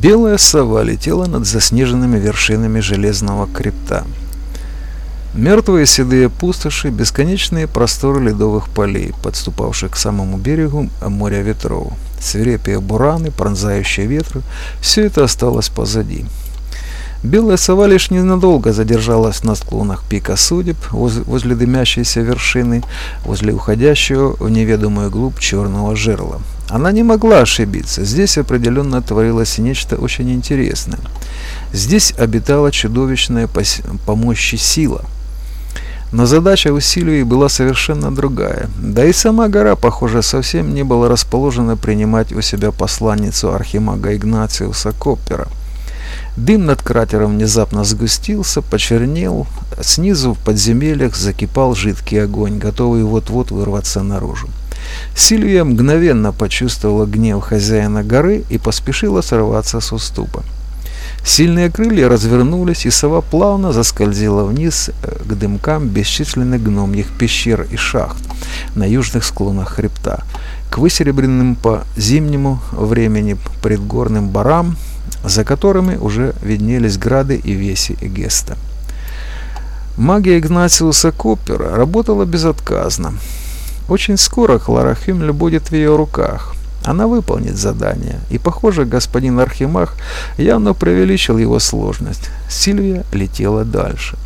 Белая сова летела над заснеженными вершинами железного крипта. Мертвые седые пустоши, бесконечные просторы ледовых полей, подступавших к самому берегу моря ветров, свирепые бураны, пронзающие ветры – все это осталось позади. Белая сова лишь ненадолго задержалась на склонах пика судеб, возле дымящейся вершины, возле уходящего в неведомую глубь черного жерла. Она не могла ошибиться. Здесь определенно творилось нечто очень интересное. Здесь обитала чудовищная по мощи сила. Но задача у была совершенно другая. Да и сама гора, похоже, совсем не была расположена принимать у себя посланницу архимага Игнациуса Коппера. Дым над кратером внезапно сгустился, почернел, снизу в подземельях закипал жидкий огонь, готовый вот-вот вырваться наружу. Сильвия мгновенно почувствовала гнев хозяина горы и поспешила сорваться с уступа. Сильные крылья развернулись, и сова плавно заскользила вниз э, к дымкам бесчисленных гномьих пещер и шахт на южных склонах хребта, к высеребренным по зимнему времени предгорным барам, за которыми уже виднелись грады и веси Эгеста. Магия Игнациуса Коппера работала безотказно. Очень скоро хлорофимль будет в ее руках. Она выполнит задание, и, похоже, господин Архимах явно преувеличил его сложность. Сильвия летела дальше.